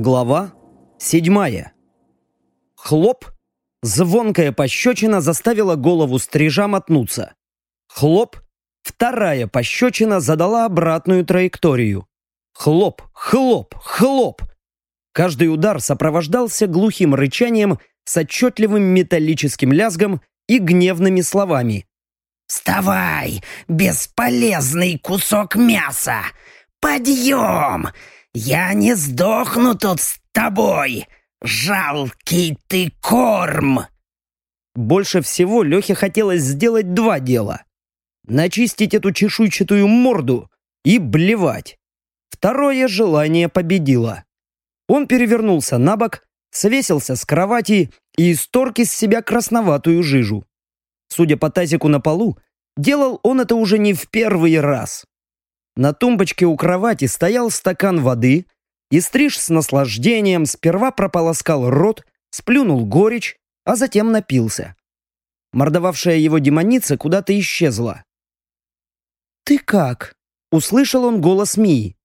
Глава седьмая. Хлоп! Звонкая пощечина заставила голову стрижа мотнуться. Хлоп! Вторая пощечина задала обратную траекторию. Хлоп! Хлоп! Хлоп! Каждый удар сопровождался глухим рычанием с отчетливым металлическим лязгом и гневными словами. «Вставай, бесполезный кусок мяса! Подъем! Я не сдохну тут с тобой! Жалкий ты корм!» Больше всего Лехе хотелось сделать два дела. Начистить эту чешуйчатую морду и блевать. Второе желание победило. Он перевернулся на бок, свесился с кровати и исторг из себя красноватую жижу. Судя по тазику на полу, делал он это уже не в первый раз. На тумбочке у кровати стоял стакан воды, и стриж с наслаждением сперва прополоскал рот, сплюнул горечь, а затем напился. Мордовавшая его демоница куда-то исчезла. «Ты как?» — услышал он голос Мии.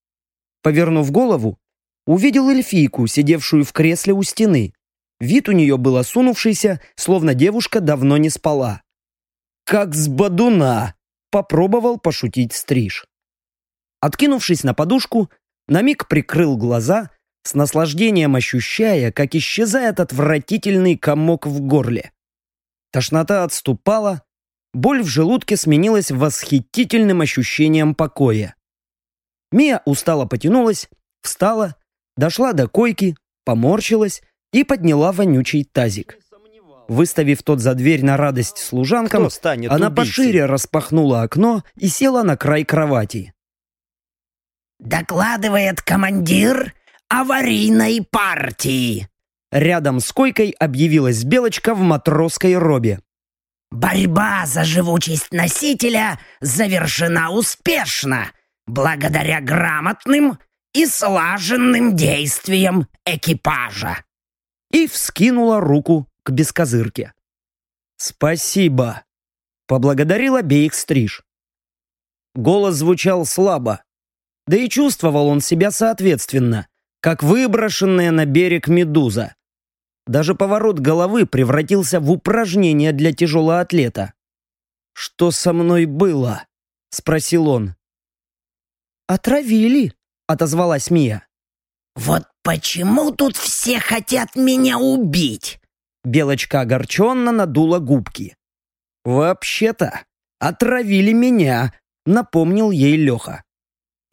Повернув голову, увидел эльфийку, сидевшую в кресле у стены. Вид у нее был осунувшийся, словно девушка давно не спала. «Как с бадуна!» — попробовал пошутить стриж. Откинувшись на подушку, на миг прикрыл глаза, с наслаждением ощущая, как исчезает отвратительный комок в горле. Тошнота отступала, боль в желудке сменилась восхитительным ощущением покоя. Мия устало потянулась, встала, дошла до койки, поморщилась и подняла вонючий тазик. Выставив тот за дверь на радость служанкам, она убийцей? пошире распахнула окно и села на край кровати. «Докладывает командир аварийной партии!» Рядом с койкой объявилась Белочка в матросской робе. «Борьба за живучесть носителя завершена успешно, благодаря грамотным и слаженным действиям экипажа!» И вскинула руку к бескозырке. «Спасибо!» — поблагодарил обеих стриж. Голос звучал слабо, да и чувствовал он себя соответственно, как выброшенная на берег медуза. Даже поворот головы превратился в упражнение для тяжелоатлета. «Что со мной было?» — спросил он. «Отравили», — отозвалась Мия. «Вот почему тут все хотят меня убить?» Белочка огорченно надула губки. «Вообще-то, отравили меня», — напомнил ей Леха.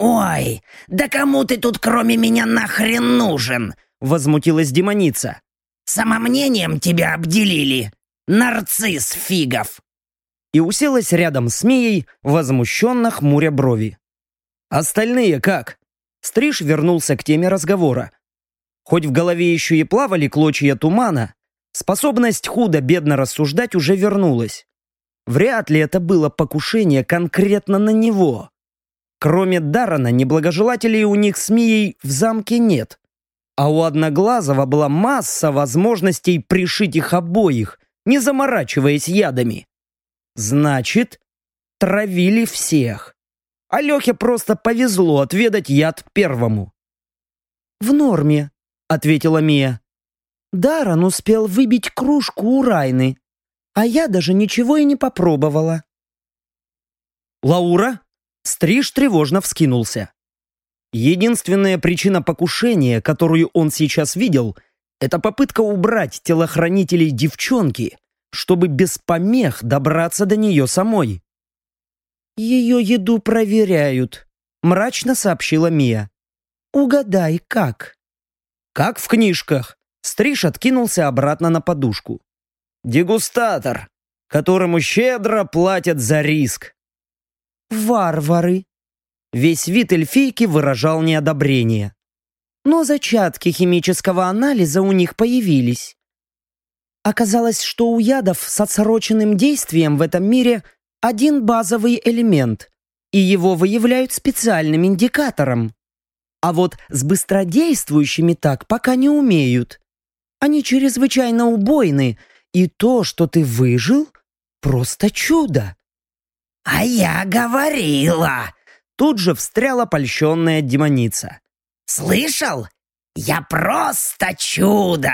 «Ой, да кому ты тут кроме меня нахрен нужен?» — возмутилась демоница. «Самомнением тебя обделили, нарцисс фигов!» И уселась рядом с Мией, возмущенно хмуря брови. «Остальные как?» Стриж вернулся к теме разговора. Хоть в голове еще и плавали клочья тумана, способность худо-бедно рассуждать уже вернулась. Вряд ли это было покушение конкретно на него. Кроме Дарана, неблагожелателей у них с Мией в замке нет. А у Одноглазого была масса возможностей пришить их обоих, не заморачиваясь ядами. Значит, травили всех. А Лехе просто повезло отведать яд первому. «В норме», — ответила Мия. Даран успел выбить кружку у Райны, а я даже ничего и не попробовала. «Лаура?» Стриж тревожно вскинулся. Единственная причина покушения, которую он сейчас видел, это попытка убрать телохранителей девчонки, чтобы без помех добраться до нее самой. «Ее еду проверяют», — мрачно сообщила Мия. «Угадай, как?» «Как в книжках». Стриж откинулся обратно на подушку. «Дегустатор, которому щедро платят за риск. Варвары!» Весь вид эльфийки выражал неодобрение. Но зачатки химического анализа у них появились. Оказалось, что у ядов с отсроченным действием в этом мире один базовый элемент, и его выявляют специальным индикатором. А вот с быстродействующими так пока не умеют. Они чрезвычайно убойны, и то, что ты выжил, просто чудо. «А я говорила!» Тут же встряла польщенная демоница. «Слышал? Я просто чудо!»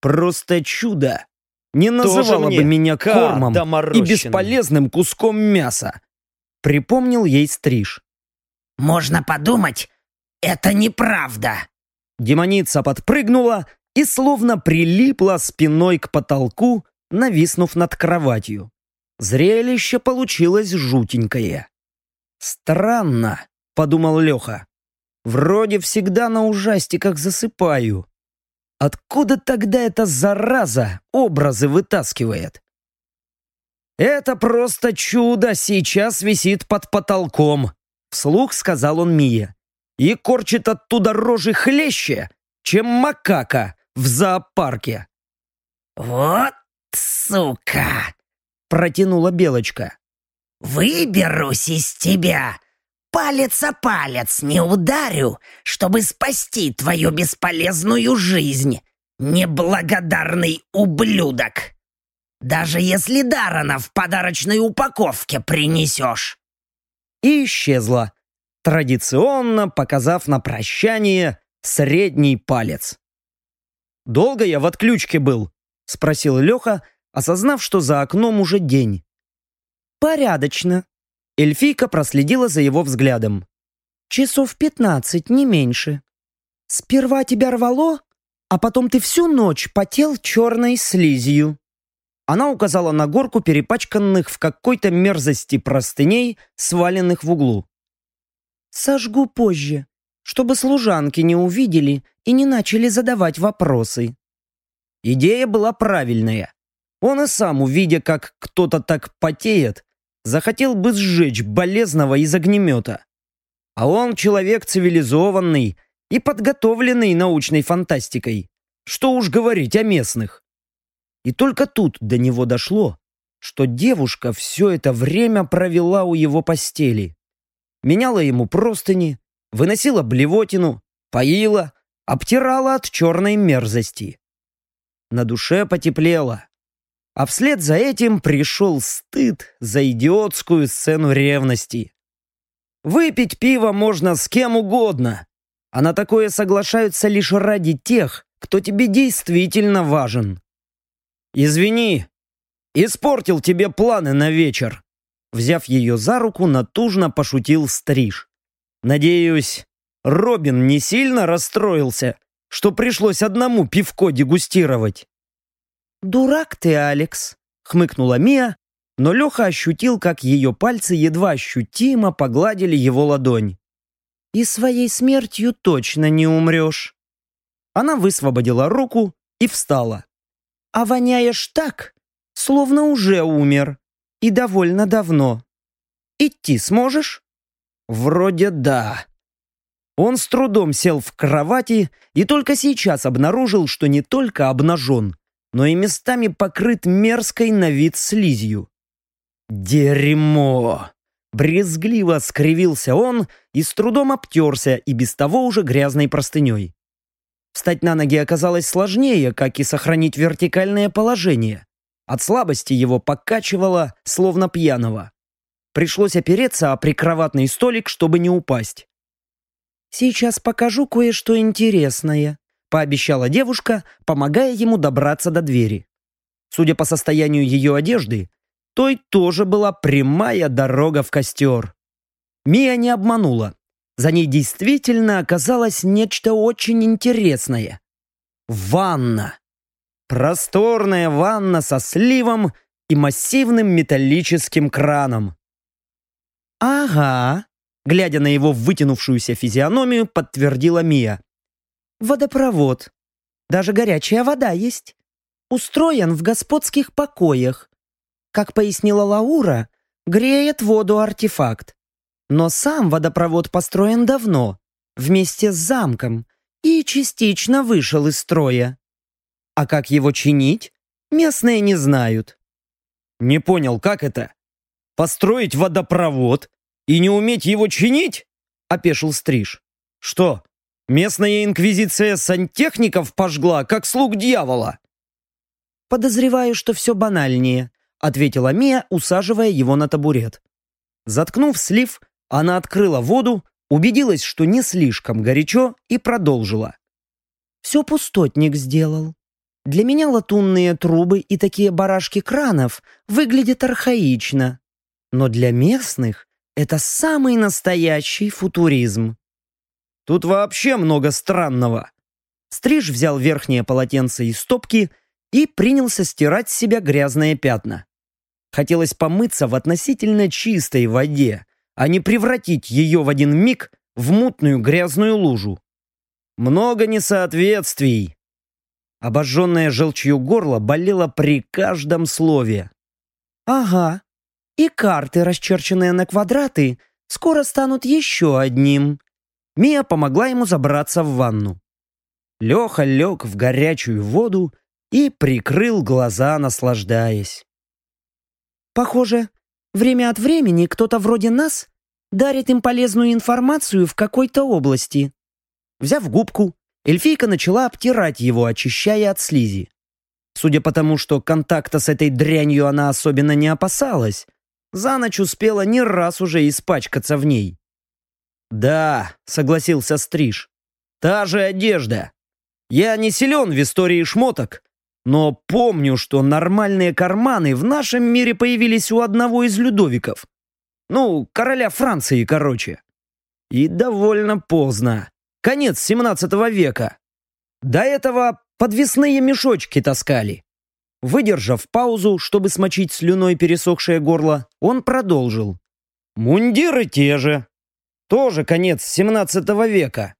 «Просто чудо!» Не называла бы меня кормом и бесполезным куском мяса. Припомнил ей стриж. «Можно подумать, это неправда!» Демоница подпрыгнула и словно прилипла спиной к потолку, нависнув над кроватью. Зрелище получилось жутенькое. «Странно», — подумал Леха. «Вроде всегда на ужастиках засыпаю. Откуда тогда эта зараза образы вытаскивает?» «Это просто чудо сейчас висит под потолком», — вслух сказал он Мие. «И корчит оттуда рожи хлеще, чем макака в зоопарке». «Вот сука!» Протянула Белочка. «Выберусь из тебя! Палец о палец не ударю, чтобы спасти твою бесполезную жизнь, неблагодарный ублюдок! Даже если Дарана в подарочной упаковке принесешь!» И исчезла, традиционно показав на прощание средний палец. «Долго я в отключке был?» — спросил Леха, осознав, что за окном уже день. «Порядочно». Эльфийка проследила за его взглядом. «Часов пятнадцать, не меньше. Сперва тебя рвало, а потом ты всю ночь потел черной слизью». Она указала на горку перепачканных в какой-то мерзости простыней, сваленных в углу. «Сожгу позже, чтобы служанки не увидели и не начали задавать вопросы». Идея была правильная. Он и сам, увидя, как кто-то так потеет, захотел бы сжечь болезного из огнемета. А он человек цивилизованный и подготовленный научной фантастикой. Что уж говорить о местных. И только тут до него дошло, что девушка все это время провела у его постели. Меняла ему простыни, выносила блевотину, поила, обтирала от черной мерзости. На душе потеплело а вслед за этим пришел стыд за идиотскую сцену ревности. Выпить пиво можно с кем угодно, а на такое соглашаются лишь ради тех, кто тебе действительно важен. «Извини, испортил тебе планы на вечер», Взяв ее за руку, натужно пошутил Стриж. «Надеюсь, Робин не сильно расстроился, что пришлось одному пивко дегустировать?» «Дурак ты, Алекс!» — хмыкнула Мия, но Леха ощутил, как ее пальцы едва ощутимо погладили его ладонь. «И своей смертью точно не умрешь!» Она высвободила руку и встала. «А воняешь так, словно уже умер, и довольно давно. Идти сможешь?» «Вроде да». Он с трудом сел в кровати и только сейчас обнаружил, что не только обнажен, но и местами покрыт мерзкой на вид слизью. «Дерьмо!» Брезгливо скривился он и с трудом обтерся и без того уже грязной простыней. Встать на ноги оказалось сложнее, как и сохранить вертикальное положение. От слабости его покачивало, словно пьяного. Пришлось опереться о прикроватный столик, чтобы не упасть. «Сейчас покажу кое-что интересное», пообещала девушка, помогая ему добраться до двери. Судя по состоянию ее одежды, той тоже была прямая дорога в костер. Мия не обманула. За ней действительно оказалось нечто очень интересное. Ванна. Просторная ванна со сливом и массивным металлическим краном. «Ага», — глядя на его вытянувшуюся физиономию, подтвердила Мия. Водопровод. Даже горячая вода есть. Устроен в господских покоях. Как пояснила Лаура, греет воду артефакт. Но сам водопровод построен давно, вместе с замком, и частично вышел из строя. А как его чинить, местные не знают. Не понял, как это? Построить водопровод и не уметь его чинить? Опешил Стриж. Что, Местная инквизиция сантехников пожгла, как слуг дьявола. «Подозреваю, что все банальнее», — ответила Мия, усаживая его на табурет. Заткнув слив, она открыла воду, убедилась, что не слишком горячо, и продолжила. Все пустотник сделал. Для меня латунные трубы и такие барашки кранов выглядят архаично. Но для местных это самый настоящий футуризм. Тут вообще много странного. Стриж взял верхнее полотенце из стопки и принялся стирать с себя грязные пятна. Хотелось помыться в относительно чистой воде, а не превратить ее в один миг в мутную грязную лужу. Много несоответствий. Обожженное желчью горло болело при каждом слове. «Ага, и карты, расчерченные на квадраты, скоро станут еще одним». Мия помогла ему забраться в ванну. Леха лег в горячую воду и прикрыл глаза, наслаждаясь. Похоже, время от времени кто-то вроде нас дарит им полезную информацию в какой-то области. Взяв губку, эльфийка начала обтирать его, очищая от слизи. Судя по тому, что контакта с этой дрянью она особенно не опасалась, за ночь успела не раз уже испачкаться в ней. «Да», — согласился Стриж, — «та же одежда. Я не силен в истории шмоток, но помню, что нормальные карманы в нашем мире появились у одного из Людовиков. Ну, короля Франции, короче. И довольно поздно. Конец 17 века. До этого подвесные мешочки таскали. Выдержав паузу, чтобы смочить слюной пересохшее горло, он продолжил. Мундиры те же. Тоже конец 17 века.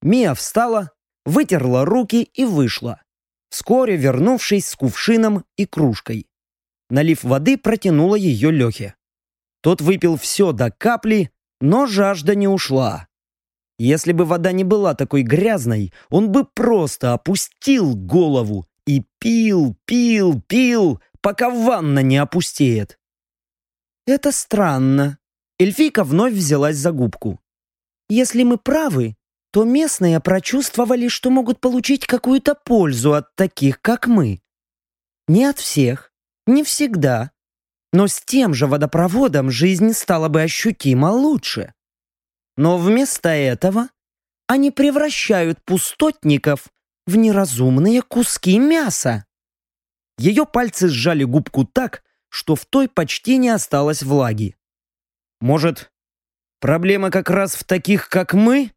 Мия встала, вытерла руки и вышла, вскоре вернувшись с кувшином и кружкой. Налив воды, протянула ее Лехе. Тот выпил все до капли, но жажда не ушла. Если бы вода не была такой грязной, он бы просто опустил голову и пил, пил, пил, пока ванна не опустеет. Это странно. Эльфийка вновь взялась за губку. Если мы правы, то местные прочувствовали, что могут получить какую-то пользу от таких, как мы. Не от всех, не всегда, но с тем же водопроводом жизнь стала бы ощутимо лучше. Но вместо этого они превращают пустотников в неразумные куски мяса. Ее пальцы сжали губку так, что в той почти не осталось влаги. Может, проблема как раз в таких, как мы?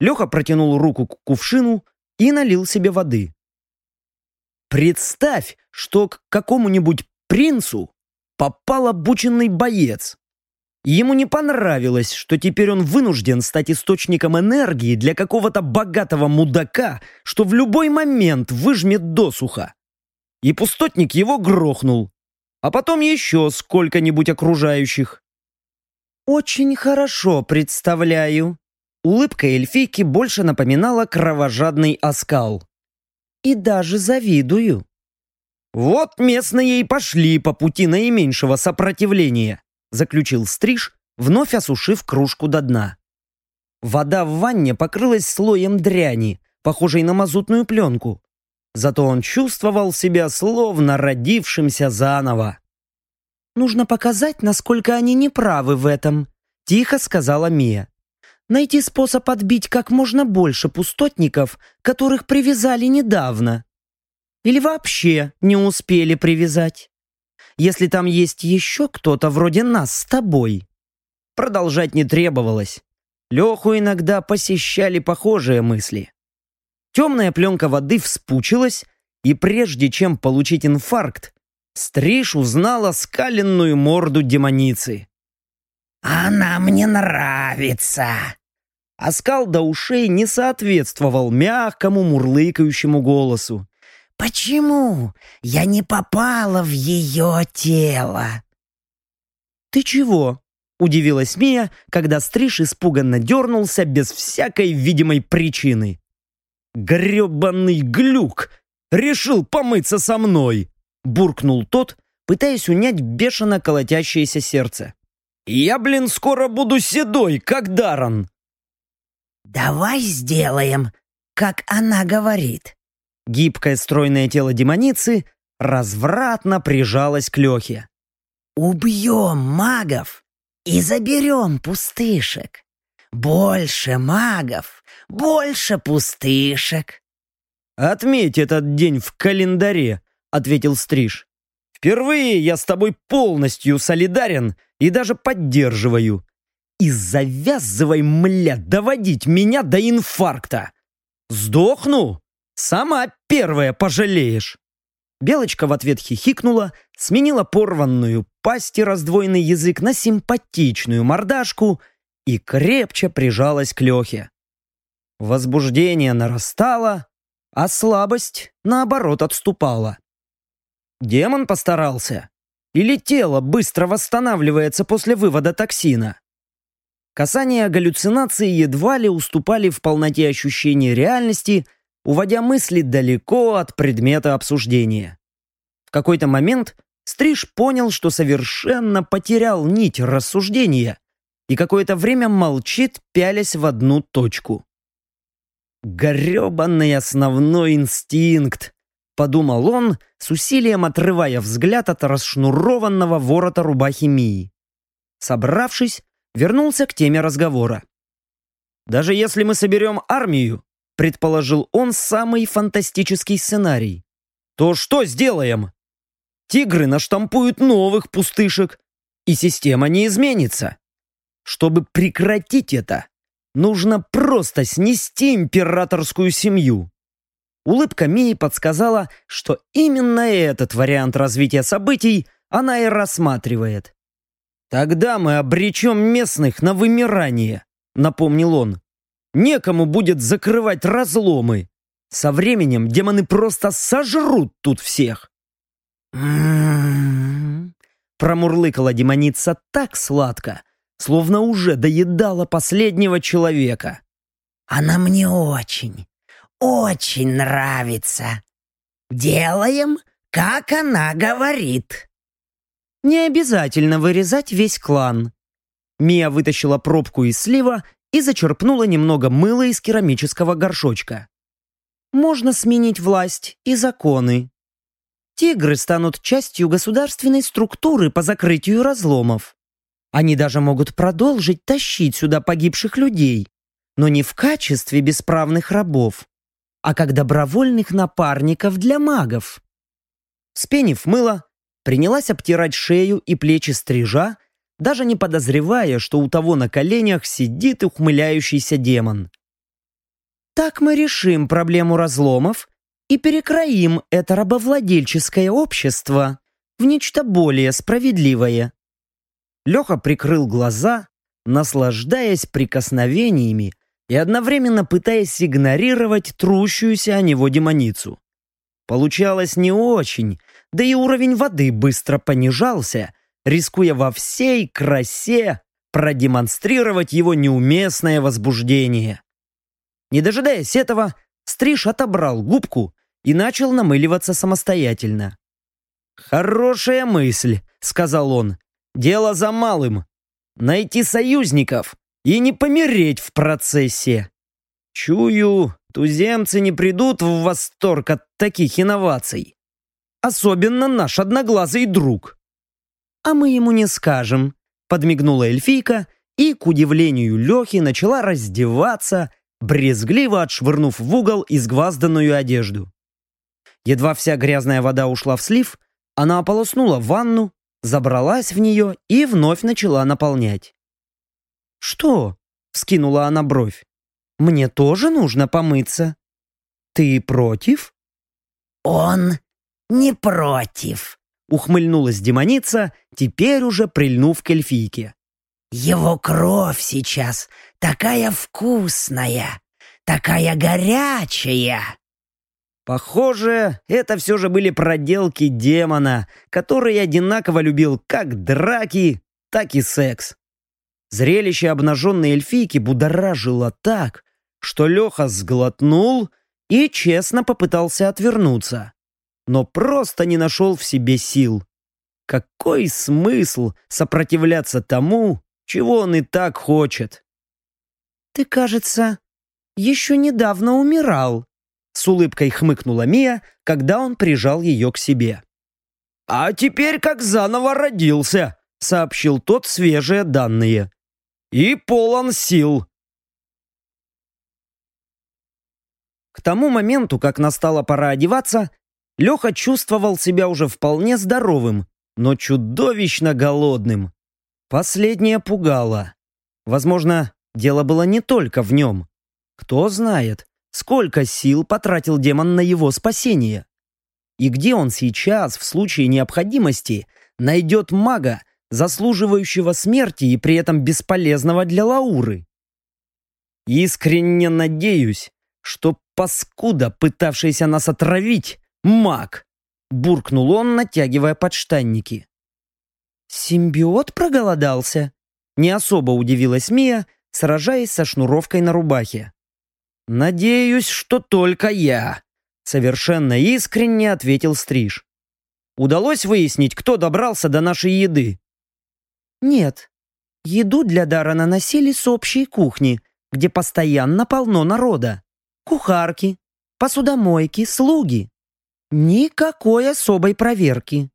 Леха протянул руку к кувшину и налил себе воды. Представь, что к какому-нибудь принцу попал обученный боец. Ему не понравилось, что теперь он вынужден стать источником энергии для какого-то богатого мудака, что в любой момент выжмет досуха. И пустотник его грохнул, а потом еще сколько-нибудь окружающих. «Очень хорошо представляю», Улыбка эльфийки больше напоминала кровожадный оскал. «И даже завидую». «Вот местные и пошли по пути наименьшего сопротивления», заключил Стриж, вновь осушив кружку до дна. Вода в ванне покрылась слоем дряни, похожей на мазутную пленку. Зато он чувствовал себя словно родившимся заново. «Нужно показать, насколько они неправы в этом», — тихо сказала Мия найти способ отбить как можно больше пустотников, которых привязали недавно. Или вообще не успели привязать. Если там есть еще кто-то вроде нас с тобой. Продолжать не требовалось. Леху иногда посещали похожие мысли. Темная пленка воды вспучилась, и прежде чем получить инфаркт, Стриж узнала скаленную морду демоницы. «Она мне нравится!» Оскал до ушей не соответствовал мягкому мурлыкающему голосу. «Почему я не попала в ее тело?» «Ты чего?» — удивилась Мия, когда Стриж испуганно дернулся без всякой видимой причины. «Гребаный глюк! Решил помыться со мной!» — буркнул тот, пытаясь унять бешено колотящееся сердце. «Я, блин, скоро буду седой, как Даран!» «Давай сделаем, как она говорит». Гибкое стройное тело демоницы развратно прижалось к Лехе. «Убьем магов и заберем пустышек. Больше магов, больше пустышек. «Отметь этот день в календаре», — ответил Стриж. «Впервые я с тобой полностью солидарен и даже поддерживаю. И завязывай, мля, доводить меня до инфаркта. Сдохну? Сама первая пожалеешь». Белочка в ответ хихикнула, сменила порванную пасть и раздвоенный язык на симпатичную мордашку и крепче прижалась к Лехе. Возбуждение нарастало, а слабость, наоборот, отступала. Демон постарался? Или тело быстро восстанавливается после вывода токсина? Касания галлюцинации едва ли уступали в полноте ощущения реальности, уводя мысли далеко от предмета обсуждения. В какой-то момент Стриж понял, что совершенно потерял нить рассуждения и какое-то время молчит, пялясь в одну точку. «Гребанный основной инстинкт!» — подумал он, с усилием отрывая взгляд от расшнурованного ворота рубахи Мии. Собравшись, вернулся к теме разговора. «Даже если мы соберем армию, — предположил он самый фантастический сценарий, — то что сделаем? Тигры наштампуют новых пустышек, и система не изменится. Чтобы прекратить это, Нужно просто снести императорскую семью. Улыбка Мии подсказала, что именно этот вариант развития событий она и рассматривает. «Тогда мы обречем местных на вымирание», — напомнил он. «Некому будет закрывать разломы. Со временем демоны просто сожрут тут всех». Промурлыкала демоница так сладко, словно уже доедала последнего человека. «Она мне очень, очень нравится. Делаем, как она говорит». «Не обязательно вырезать весь клан». Мия вытащила пробку из слива и зачерпнула немного мыла из керамического горшочка. «Можно сменить власть и законы. Тигры станут частью государственной структуры по закрытию разломов. Они даже могут продолжить тащить сюда погибших людей, но не в качестве бесправных рабов, а как добровольных напарников для магов. Спенив мыло, принялась обтирать шею и плечи стрижа, даже не подозревая, что у того на коленях сидит ухмыляющийся демон. Так мы решим проблему разломов и перекроим это рабовладельческое общество в нечто более справедливое. Леха прикрыл глаза, наслаждаясь прикосновениями и одновременно пытаясь игнорировать трущуюся о него демоницу. Получалось не очень, да и уровень воды быстро понижался, рискуя во всей красе продемонстрировать его неуместное возбуждение. Не дожидаясь этого, Стриж отобрал губку и начал намыливаться самостоятельно. «Хорошая мысль», — сказал он. Дело за малым. Найти союзников и не помереть в процессе. Чую, туземцы не придут в восторг от таких инноваций. Особенно наш одноглазый друг. А мы ему не скажем, подмигнула эльфийка и, к удивлению Лехи, начала раздеваться, брезгливо отшвырнув в угол изгвазданную одежду. Едва вся грязная вода ушла в слив, она ополоснула ванну, забралась в нее и вновь начала наполнять. «Что?» — вскинула она бровь. «Мне тоже нужно помыться. Ты против?» «Он не против», — ухмыльнулась демоница, теперь уже прильнув к эльфийке. «Его кровь сейчас такая вкусная, такая горячая!» Похоже, это все же были проделки демона, который одинаково любил как драки, так и секс. Зрелище обнаженной эльфийки будоражило так, что Леха сглотнул и честно попытался отвернуться, но просто не нашел в себе сил. Какой смысл сопротивляться тому, чего он и так хочет? «Ты, кажется, еще недавно умирал», с улыбкой хмыкнула Мия, когда он прижал ее к себе. «А теперь как заново родился», — сообщил тот свежие данные и полон сил. К тому моменту, как настала пора одеваться, Леха чувствовал себя уже вполне здоровым, но чудовищно голодным. Последнее пугало. Возможно, дело было не только в нем. Кто знает, сколько сил потратил демон на его спасение. И где он сейчас, в случае необходимости, найдет мага, заслуживающего смерти и при этом бесполезного для Лауры? Искренне надеюсь, что паскуда, пытавшаяся нас отравить, маг, буркнул он, натягивая подштанники. «Симбиот проголодался?» Не особо удивилась Мия, сражаясь со шнуровкой на рубахе. «Надеюсь, что только я», — совершенно искренне ответил Стриж. «Удалось выяснить, кто добрался до нашей еды?» «Нет. Еду для Дара наносили с общей кухни, где постоянно полно народа. Кухарки, посудомойки, слуги. Никакой особой проверки.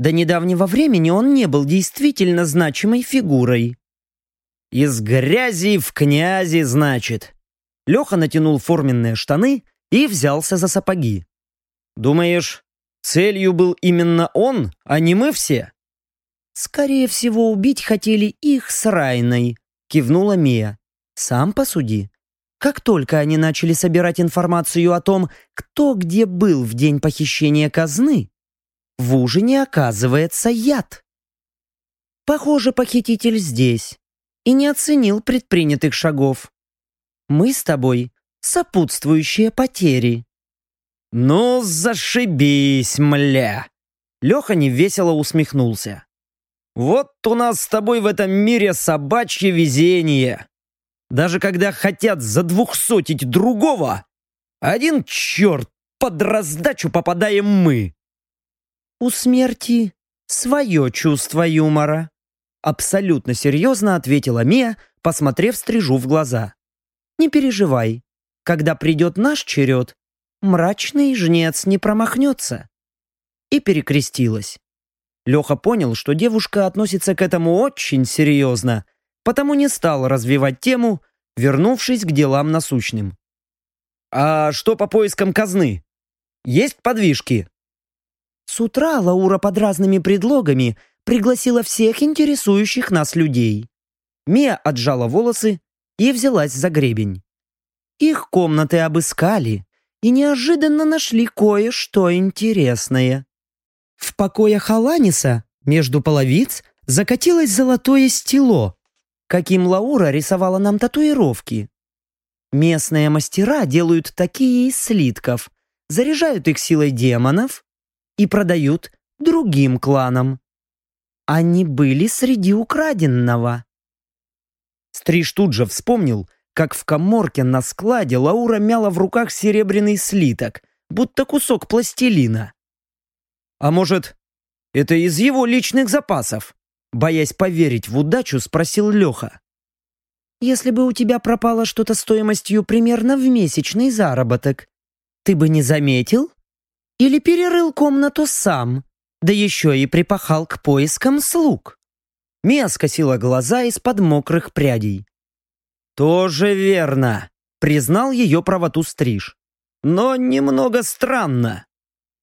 До недавнего времени он не был действительно значимой фигурой. «Из грязи в князи, значит». Леха натянул форменные штаны и взялся за сапоги. «Думаешь, целью был именно он, а не мы все?» «Скорее всего, убить хотели их с Райной», — кивнула Мия. «Сам посуди. Как только они начали собирать информацию о том, кто где был в день похищения казны, в ужине оказывается яд. Похоже, похититель здесь и не оценил предпринятых шагов. Мы с тобой сопутствующие потери. «Ну, зашибись, мля!» Леха невесело усмехнулся. «Вот у нас с тобой в этом мире собачье везение. Даже когда хотят задвухсотить другого, один черт под раздачу попадаем мы. У смерти свое чувство юмора. Абсолютно серьезно ответила Мия, посмотрев стрижу в глаза. Не переживай, когда придет наш черед, мрачный жнец не промахнется. И перекрестилась. Леха понял, что девушка относится к этому очень серьезно, потому не стал развивать тему, вернувшись к делам насущным. «А что по поискам казны? Есть подвижки?» С утра Лаура под разными предлогами пригласила всех интересующих нас людей. Мия отжала волосы и взялась за гребень. Их комнаты обыскали и неожиданно нашли кое-что интересное. В покоях Аланиса между половиц закатилось золотое стело, каким Лаура рисовала нам татуировки. Местные мастера делают такие из слитков, заряжают их силой демонов и продают другим кланам. Они были среди украденного. Стриж тут же вспомнил, как в коморке на складе Лаура мяла в руках серебряный слиток, будто кусок пластилина. А может, это из его личных запасов? Боясь поверить в удачу, спросил Леха. «Если бы у тебя пропало что-то стоимостью примерно в месячный заработок, ты бы не заметил? Или перерыл комнату сам, да еще и припахал к поискам слуг?» Мия скосила глаза из-под мокрых прядей. «Тоже верно», — признал ее правоту Стриж. «Но немного странно».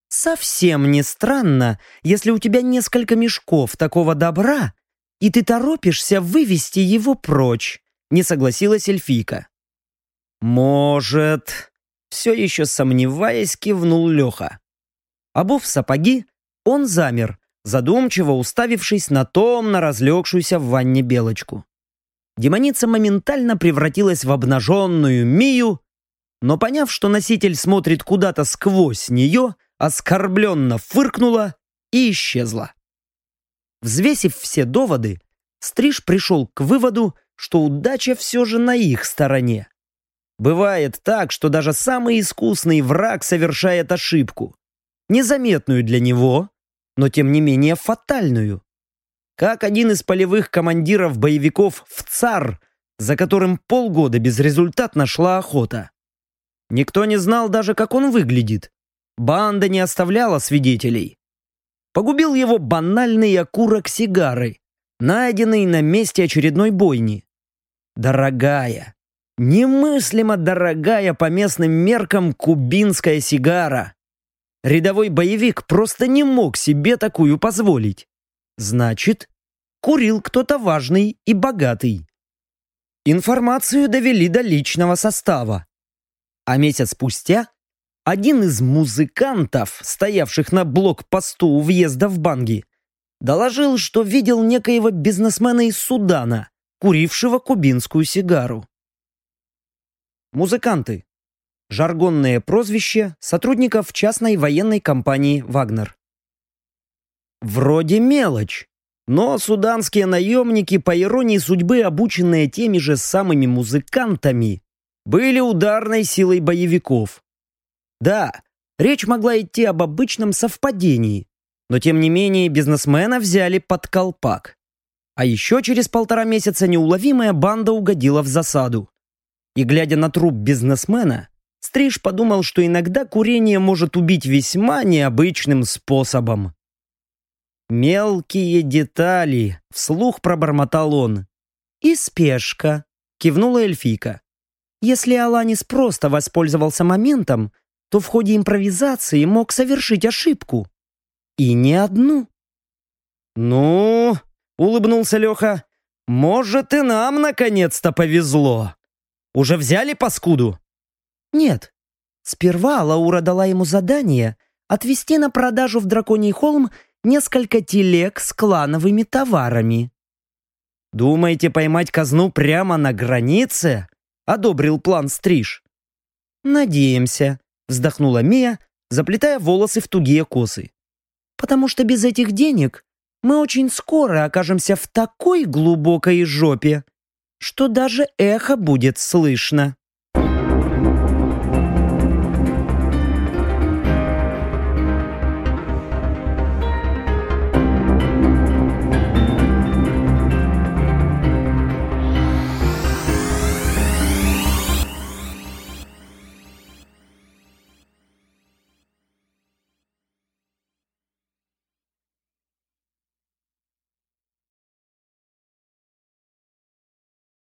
Совсем не странно, если у тебя несколько мешков такого добра, и ты торопишься вывести его прочь, не согласилась эльфийка. Может, все еще сомневаясь, кивнул Леха. Обув сапоги, он замер, задумчиво уставившись на томно разлегшуюся в ванне белочку. Демоница моментально превратилась в обнаженную Мию, но поняв, что носитель смотрит куда-то сквозь нее, оскорбленно фыркнула и исчезла. Взвесив все доводы, Стриж пришел к выводу, что удача все же на их стороне. Бывает так, что даже самый искусный враг совершает ошибку. Незаметную для него, но тем не менее фатальную. Как один из полевых командиров боевиков в ЦАР, за которым полгода безрезультатно шла охота. Никто не знал даже, как он выглядит. Банда не оставляла свидетелей. Погубил его банальный окурок сигары, найденный на месте очередной бойни. Дорогая, Немыслимо дорогая по местным меркам кубинская сигара. Рядовой боевик просто не мог себе такую позволить. Значит, курил кто-то важный и богатый. Информацию довели до личного состава. А месяц спустя один из музыкантов, стоявших на блокпосту у въезда в Банги, доложил, что видел некоего бизнесмена из Судана, курившего кубинскую сигару. Музыканты. Жаргонное прозвище сотрудников частной военной компании «Вагнер». Вроде мелочь, но суданские наемники, по иронии судьбы, обученные теми же самыми музыкантами, были ударной силой боевиков. Да, речь могла идти об обычном совпадении, но тем не менее бизнесмена взяли под колпак. А еще через полтора месяца неуловимая банда угодила в засаду. И глядя на труп бизнесмена, Стриж подумал, что иногда курение может убить весьма необычным способом. «Мелкие детали», — вслух пробормотал он. «И спешка», — кивнула эльфийка. «Если Аланис просто воспользовался моментом, то в ходе импровизации мог совершить ошибку. И не одну». «Ну, — улыбнулся Леха. «Может, и нам наконец-то повезло. Уже взяли паскуду?» «Нет. Сперва Лаура дала ему задание отвезти на продажу в Драконий холм несколько телег с клановыми товарами». «Думаете поймать казну прямо на границе?» — одобрил план Стриж. «Надеемся», — вздохнула Мия, заплетая волосы в тугие косы. «Потому что без этих денег мы очень скоро окажемся в такой глубокой жопе, что даже эхо будет слышно.